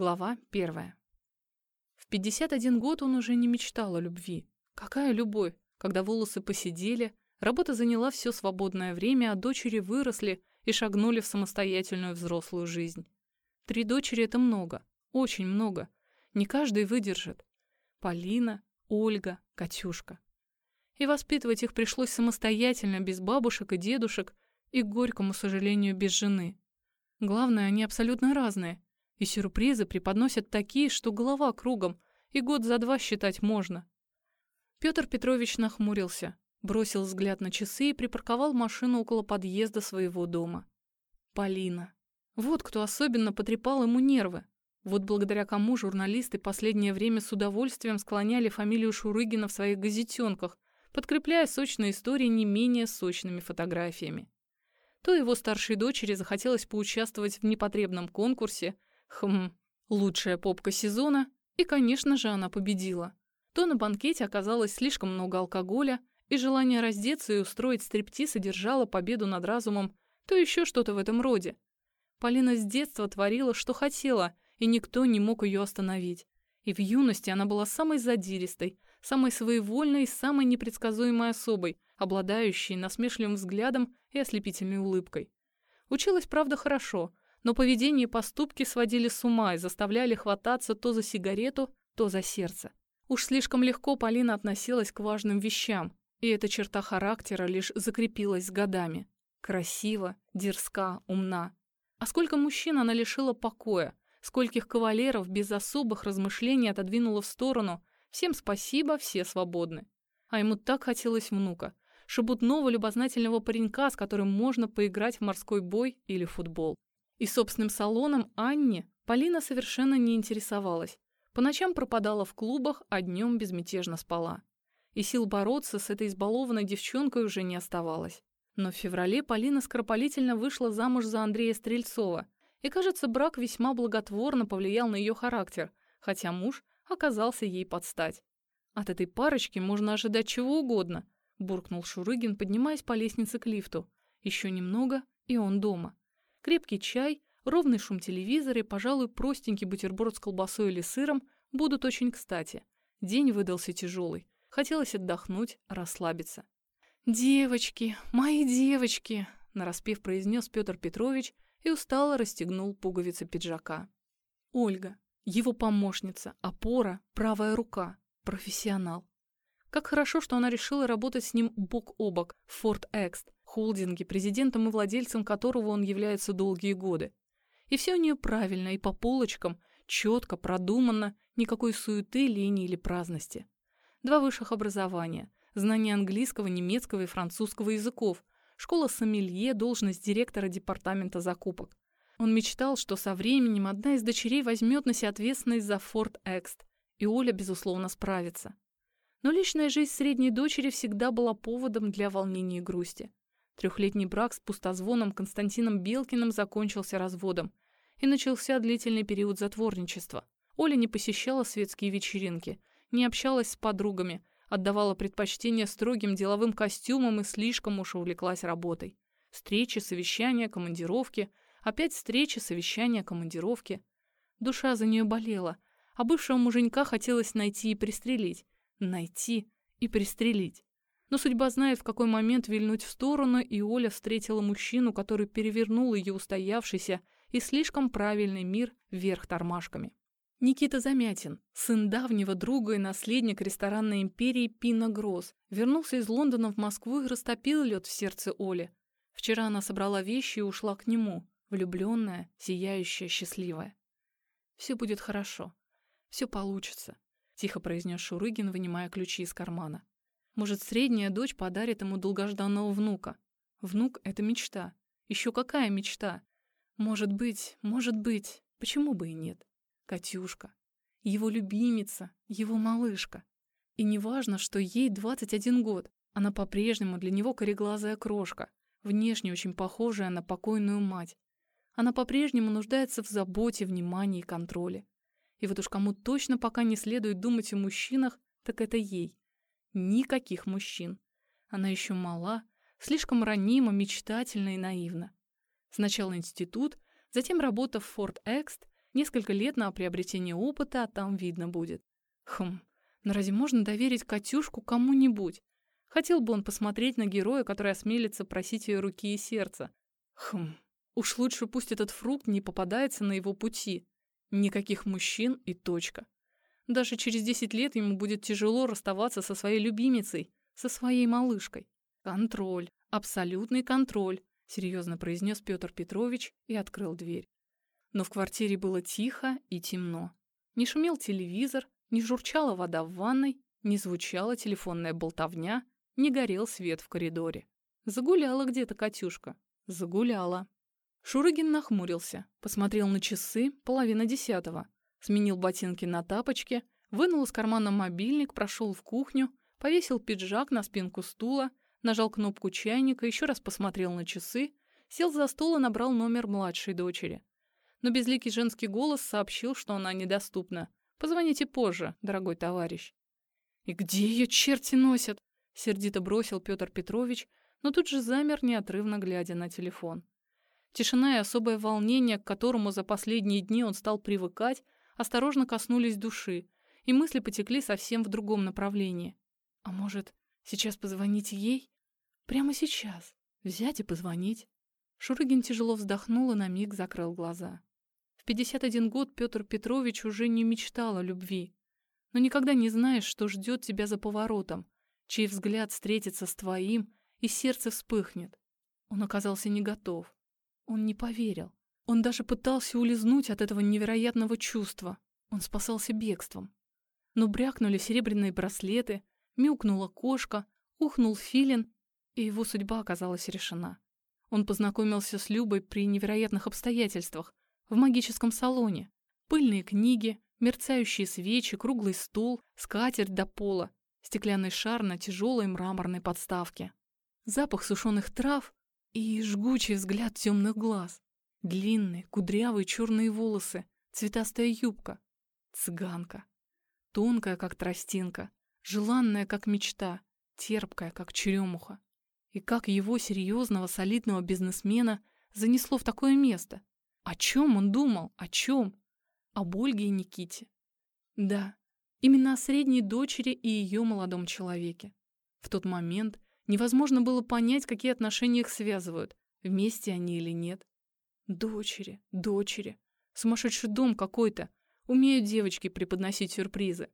Глава первая. В 51 год он уже не мечтал о любви. Какая любовь, когда волосы посидели, работа заняла все свободное время, а дочери выросли и шагнули в самостоятельную взрослую жизнь. Три дочери — это много, очень много. Не каждый выдержит. Полина, Ольга, Катюшка. И воспитывать их пришлось самостоятельно, без бабушек и дедушек, и, к горькому сожалению, без жены. Главное, они абсолютно разные — и сюрпризы преподносят такие, что голова кругом, и год за два считать можно. Петр Петрович нахмурился, бросил взгляд на часы и припарковал машину около подъезда своего дома. Полина. Вот кто особенно потрепал ему нервы. Вот благодаря кому журналисты последнее время с удовольствием склоняли фамилию Шурыгина в своих газетенках, подкрепляя сочные истории не менее сочными фотографиями. То его старшей дочери захотелось поучаствовать в непотребном конкурсе, Хм, лучшая попка сезона, и, конечно же, она победила. То на банкете оказалось слишком много алкоголя, и желание раздеться и устроить стриптиз одержало победу над разумом, то еще что-то в этом роде. Полина с детства творила, что хотела, и никто не мог ее остановить. И в юности она была самой задиристой, самой своевольной и самой непредсказуемой особой, обладающей насмешливым взглядом и ослепительной улыбкой. Училась, правда, хорошо, но поведение и поступки сводили с ума и заставляли хвататься то за сигарету, то за сердце. Уж слишком легко Полина относилась к важным вещам, и эта черта характера лишь закрепилась с годами. Красива, дерзка, умна. А сколько мужчин она лишила покоя, скольких кавалеров без особых размышлений отодвинула в сторону. Всем спасибо, все свободны. А ему так хотелось внука, шебутного любознательного паренька, с которым можно поиграть в морской бой или футбол. И собственным салоном Анне Полина совершенно не интересовалась. По ночам пропадала в клубах, а днем безмятежно спала. И сил бороться с этой избалованной девчонкой уже не оставалось. Но в феврале Полина скоропалительно вышла замуж за Андрея Стрельцова, и, кажется, брак весьма благотворно повлиял на ее характер, хотя муж оказался ей под стать. «От этой парочки можно ожидать чего угодно», – буркнул Шурыгин, поднимаясь по лестнице к лифту. «Еще немного, и он дома». Крепкий чай, ровный шум телевизора и, пожалуй, простенький бутерброд с колбасой или сыром будут очень кстати. День выдался тяжелый. Хотелось отдохнуть, расслабиться. «Девочки, мои девочки!» – нараспев произнес Петр Петрович и устало расстегнул пуговицы пиджака. Ольга, его помощница, опора, правая рука, профессионал. Как хорошо, что она решила работать с ним бок о бок в Форт Экст, холдинге, президентом и владельцем которого он является долгие годы. И все у нее правильно и по полочкам, четко, продуманно, никакой суеты, линии или праздности. Два высших образования, знание английского, немецкого и французского языков, школа сомелье, должность директора департамента закупок. Он мечтал, что со временем одна из дочерей возьмет на себя ответственность за Форт Экст, и Оля, безусловно, справится. Но личная жизнь средней дочери всегда была поводом для волнения и грусти. Трехлетний брак с пустозвоном Константином Белкиным закончился разводом, и начался длительный период затворничества. Оля не посещала светские вечеринки, не общалась с подругами, отдавала предпочтение строгим деловым костюмам и слишком уж увлеклась работой. Встречи, совещания, командировки, опять встречи, совещания, командировки. Душа за нее болела, а бывшего муженька хотелось найти и пристрелить. Найти и пристрелить. Но судьба знает, в какой момент вильнуть в сторону, и Оля встретила мужчину, который перевернул ее устоявшийся и слишком правильный мир вверх тормашками. Никита Замятин, сын давнего друга и наследник ресторанной империи Пина Гросс, вернулся из Лондона в Москву и растопил лед в сердце Оли. Вчера она собрала вещи и ушла к нему, влюбленная, сияющая, счастливая. «Все будет хорошо. Все получится», — тихо произнес Шурыгин, вынимая ключи из кармана. Может, средняя дочь подарит ему долгожданного внука. Внук — это мечта. Еще какая мечта? Может быть, может быть, почему бы и нет? Катюшка. Его любимица, его малышка. И не важно, что ей 21 год. Она по-прежнему для него кореглазая крошка, внешне очень похожая на покойную мать. Она по-прежнему нуждается в заботе, внимании и контроле. И вот уж кому точно пока не следует думать о мужчинах, так это ей. Никаких мужчин. Она еще мала, слишком ранима, мечтательна и наивна. Сначала институт, затем работа в Форт Экст, Несколько лет на приобретение опыта, а там видно будет. Хм, но разве можно доверить Катюшку кому-нибудь? Хотел бы он посмотреть на героя, который осмелится просить ее руки и сердца. Хм, уж лучше пусть этот фрукт не попадается на его пути. Никаких мужчин и точка. Даже через 10 лет ему будет тяжело расставаться со своей любимицей, со своей малышкой. Контроль, абсолютный контроль, серьезно произнес Петр Петрович и открыл дверь. Но в квартире было тихо и темно. Не шумел телевизор, не журчала вода в ванной, не звучала телефонная болтовня, не горел свет в коридоре. Загуляла где-то Катюшка. Загуляла. Шурыгин нахмурился, посмотрел на часы, половина десятого. Сменил ботинки на тапочки, вынул из кармана мобильник, прошел в кухню, повесил пиджак на спинку стула, нажал кнопку чайника, еще раз посмотрел на часы, сел за стол и набрал номер младшей дочери. Но безликий женский голос сообщил, что она недоступна. «Позвоните позже, дорогой товарищ». «И где ее черти носят?» — сердито бросил Петр Петрович, но тут же замер, неотрывно глядя на телефон. Тишина и особое волнение, к которому за последние дни он стал привыкать, осторожно коснулись души, и мысли потекли совсем в другом направлении. А может, сейчас позвонить ей? Прямо сейчас. Взять и позвонить. Шурыгин тяжело вздохнул и на миг закрыл глаза. В 51 год Петр Петрович уже не мечтал о любви. Но никогда не знаешь, что ждет тебя за поворотом, чей взгляд встретится с твоим, и сердце вспыхнет. Он оказался не готов. Он не поверил. Он даже пытался улизнуть от этого невероятного чувства. Он спасался бегством. Но брякнули серебряные браслеты, мяукнула кошка, ухнул филин, и его судьба оказалась решена. Он познакомился с Любой при невероятных обстоятельствах, в магическом салоне. Пыльные книги, мерцающие свечи, круглый стул, скатерть до пола, стеклянный шар на тяжелой мраморной подставке. Запах сушеных трав и жгучий взгляд темных глаз. Длинные, кудрявые черные волосы, цветастая юбка. Цыганка. Тонкая, как тростинка, желанная, как мечта, терпкая, как черемуха. И как его серьезного, солидного бизнесмена занесло в такое место? О чем он думал? О чем? Об Ольге и Никите. Да, именно о средней дочери и ее молодом человеке. В тот момент невозможно было понять, какие отношения их связывают, вместе они или нет. Дочери, дочери. Сумасшедший дом какой-то. Умеют девочки преподносить сюрпризы.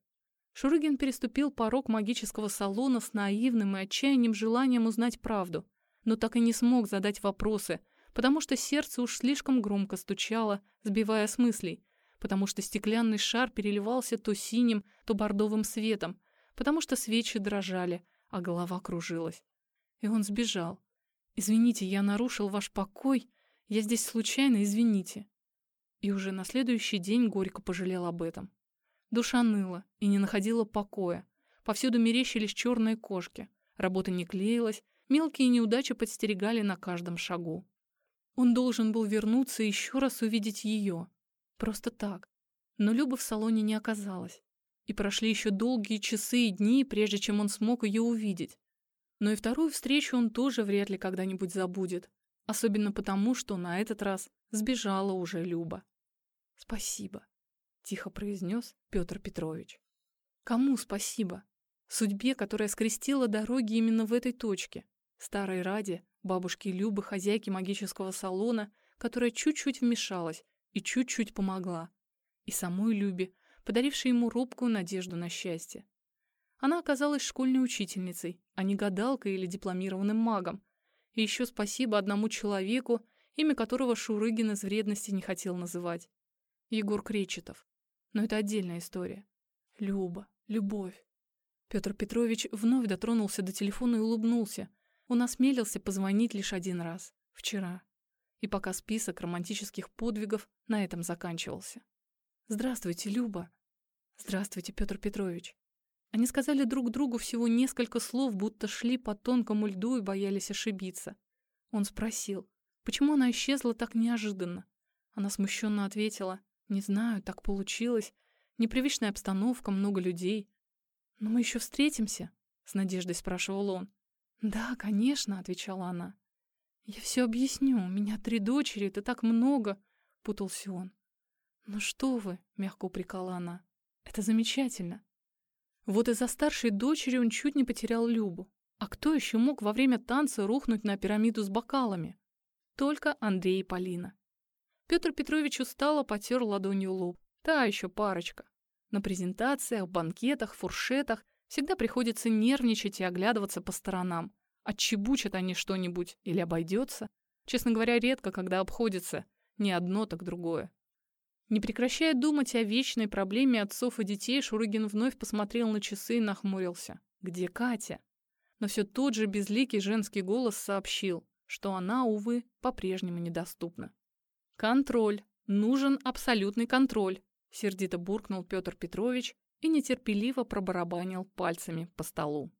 Шурыгин переступил порог магического салона с наивным и отчаянным желанием узнать правду, но так и не смог задать вопросы, потому что сердце уж слишком громко стучало, сбивая с мыслей, потому что стеклянный шар переливался то синим, то бордовым светом, потому что свечи дрожали, а голова кружилась. И он сбежал. «Извините, я нарушил ваш покой», я здесь случайно, извините». И уже на следующий день горько пожалел об этом. Душа ныла и не находила покоя. Повсюду мерещились черные кошки. Работа не клеилась, мелкие неудачи подстерегали на каждом шагу. Он должен был вернуться и еще раз увидеть ее. Просто так. Но Люба в салоне не оказалась. И прошли еще долгие часы и дни, прежде чем он смог ее увидеть. Но и вторую встречу он тоже вряд ли когда-нибудь забудет. Особенно потому, что на этот раз сбежала уже Люба. «Спасибо», — тихо произнес Петр Петрович. «Кому спасибо? Судьбе, которая скрестила дороги именно в этой точке. Старой Раде, бабушке Любы, хозяйке магического салона, которая чуть-чуть вмешалась и чуть-чуть помогла. И самой Любе, подарившей ему робкую надежду на счастье. Она оказалась школьной учительницей, а не гадалкой или дипломированным магом, и еще спасибо одному человеку, имя которого Шурыгин из вредности не хотел называть. Егор Кречетов. Но это отдельная история. Люба, любовь. Петр Петрович вновь дотронулся до телефона и улыбнулся. Он осмелился позвонить лишь один раз. Вчера. И пока список романтических подвигов на этом заканчивался. «Здравствуйте, Люба!» «Здравствуйте, Петр Петрович!» Они сказали друг другу всего несколько слов, будто шли по тонкому льду и боялись ошибиться. Он спросил, почему она исчезла так неожиданно. Она смущенно ответила, «Не знаю, так получилось. Непривычная обстановка, много людей. Но мы еще встретимся?» — с надеждой спрашивал он. «Да, конечно», — отвечала она. «Я все объясню. У меня три дочери, это так много», — путался он. «Ну что вы», — мягко упрекала она, — «это замечательно». Вот из-за старшей дочери он чуть не потерял Любу. А кто еще мог во время танца рухнуть на пирамиду с бокалами? Только Андрей и Полина. Петр Петрович устало потер ладонью лоб. Та еще парочка. На презентациях, банкетах, фуршетах всегда приходится нервничать и оглядываться по сторонам. Отчебучат они что-нибудь или обойдется. Честно говоря, редко, когда обходится. Не одно, так другое. Не прекращая думать о вечной проблеме отцов и детей, Шурыгин вновь посмотрел на часы и нахмурился. Где Катя? Но все тот же безликий женский голос сообщил, что она, увы, по-прежнему недоступна. «Контроль. Нужен абсолютный контроль», — сердито буркнул Петр Петрович и нетерпеливо пробарабанил пальцами по столу.